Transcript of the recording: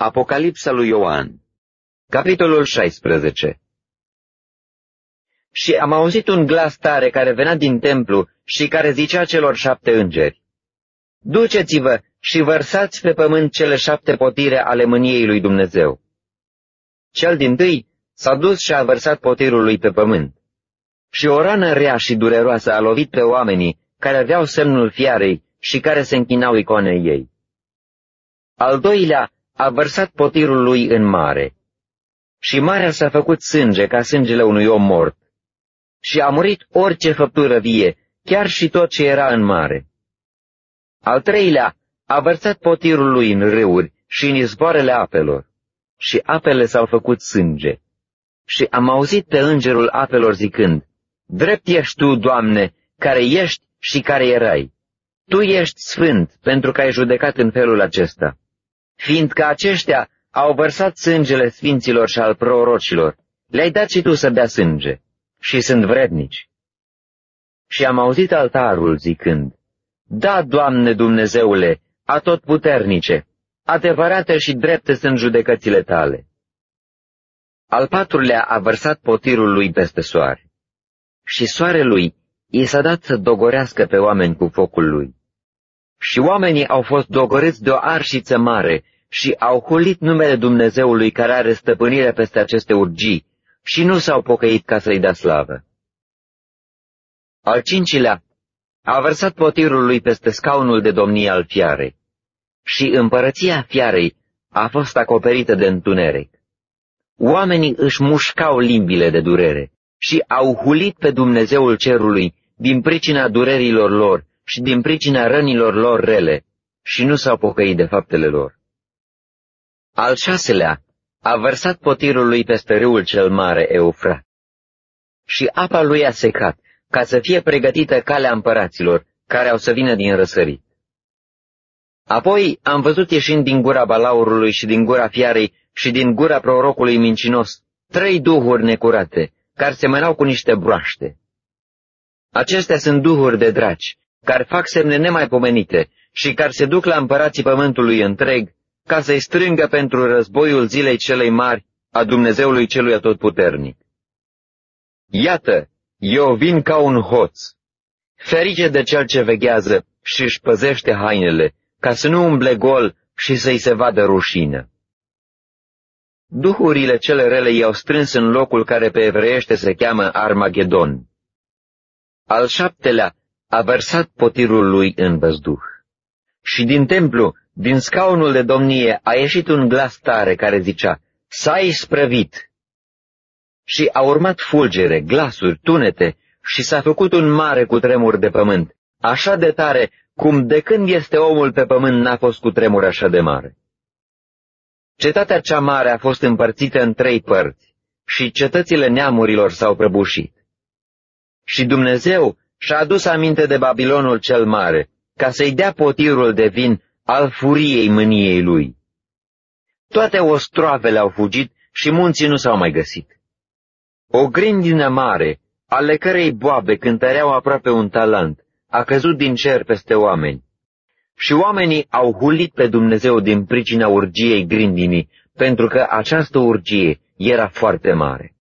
Apocalipsa lui Ioan Capitolul 16 Și am auzit un glas tare care venea din templu și care zicea celor șapte îngeri, Duceți-vă și vărsați pe pământ cele șapte potire ale mâniei lui Dumnezeu. Cel din tâi s-a dus și a vărsat potirul lui pe pământ. Și o rană rea și dureroasă a lovit pe oamenii care aveau semnul fiarei și care se închinau icoanei ei. Al doilea a vărsat potirul lui în mare. Și marea s-a făcut sânge ca sângele unui om mort. Și a murit orice făptură vie, chiar și tot ce era în mare. Al treilea a vărsat potirul lui în râuri și în izvoarele apelor. Și apele s-au făcut sânge. Și am auzit pe îngerul apelor zicând, Drept ești tu, Doamne, care ești și care erai. Tu ești sfânt pentru că ai judecat în felul acesta fiindcă aceștia au vărsat sângele sfinților și al prorocilor, le-ai dat și tu să bea sânge și sunt vrednici. Și am auzit altarul zicând, Da, Doamne Dumnezeule, atotputernice, adevărate și drepte sunt judecățile tale. Al patrulea a vărsat potirul lui peste soare. Și soarelui i s-a dat să dogorească pe oameni cu focul lui. Și oamenii au fost dogoriți de o arșiță mare și au hulit numele Dumnezeului care are stăpânire peste aceste urgii și nu s-au pocăit ca să-i dea slavă. Al cincilea a vărsat potirul lui peste scaunul de domnie al fiarei și împărăția fiarei a fost acoperită de întuneric. Oamenii își mușcau limbile de durere și au hulit pe Dumnezeul cerului din pricina durerilor lor și din pricina rănilor lor rele și nu s-au pocăit de faptele lor. Al șaselea a vărsat potirul lui peste râul cel mare Eufrat. Și apa lui a secat, ca să fie pregătită calea împăraților, care au să vină din răsărit. Apoi am văzut ieșind din gura balaurului și din gura fiarei și din gura prorocului mincinos trei duhuri necurate, care semănau cu niște broaște. Acestea sunt duhuri de draci, care fac semne nemaipomenite și care se duc la împărații pământului întreg, ca să-i strângă pentru războiul zilei celei mari a Dumnezeului celui atotputernic. Iată, eu vin ca un hoț. Ferice de cel ce veghează și își păzește hainele, ca să nu umble gol și să-i se vadă rușină. Duhurile cele rele i-au strâns în locul care pe evreiește se cheamă Armagedon. Al șaptelea a vărsat potirul lui în văzduh. Și din templu, din scaunul de domnie, a ieșit un glas tare care zicea, S-a isprăvit! Și a urmat fulgere, glasuri, tunete și s-a făcut un mare cutremur de pământ, așa de tare cum de când este omul pe pământ n-a fost cutremur așa de mare. Cetatea cea mare a fost împărțită în trei părți și cetățile neamurilor s-au prăbușit. Și Dumnezeu și-a adus aminte de Babilonul cel mare, ca să-i dea potirul de vin al furiei mâniei lui. Toate ostroavele au fugit și munții nu s-au mai găsit. O grindină mare, ale cărei boabe cântăreau aproape un talent, a căzut din cer peste oameni. Și oamenii au hulit pe Dumnezeu din pricina urgiei grindinii, pentru că această urgie era foarte mare.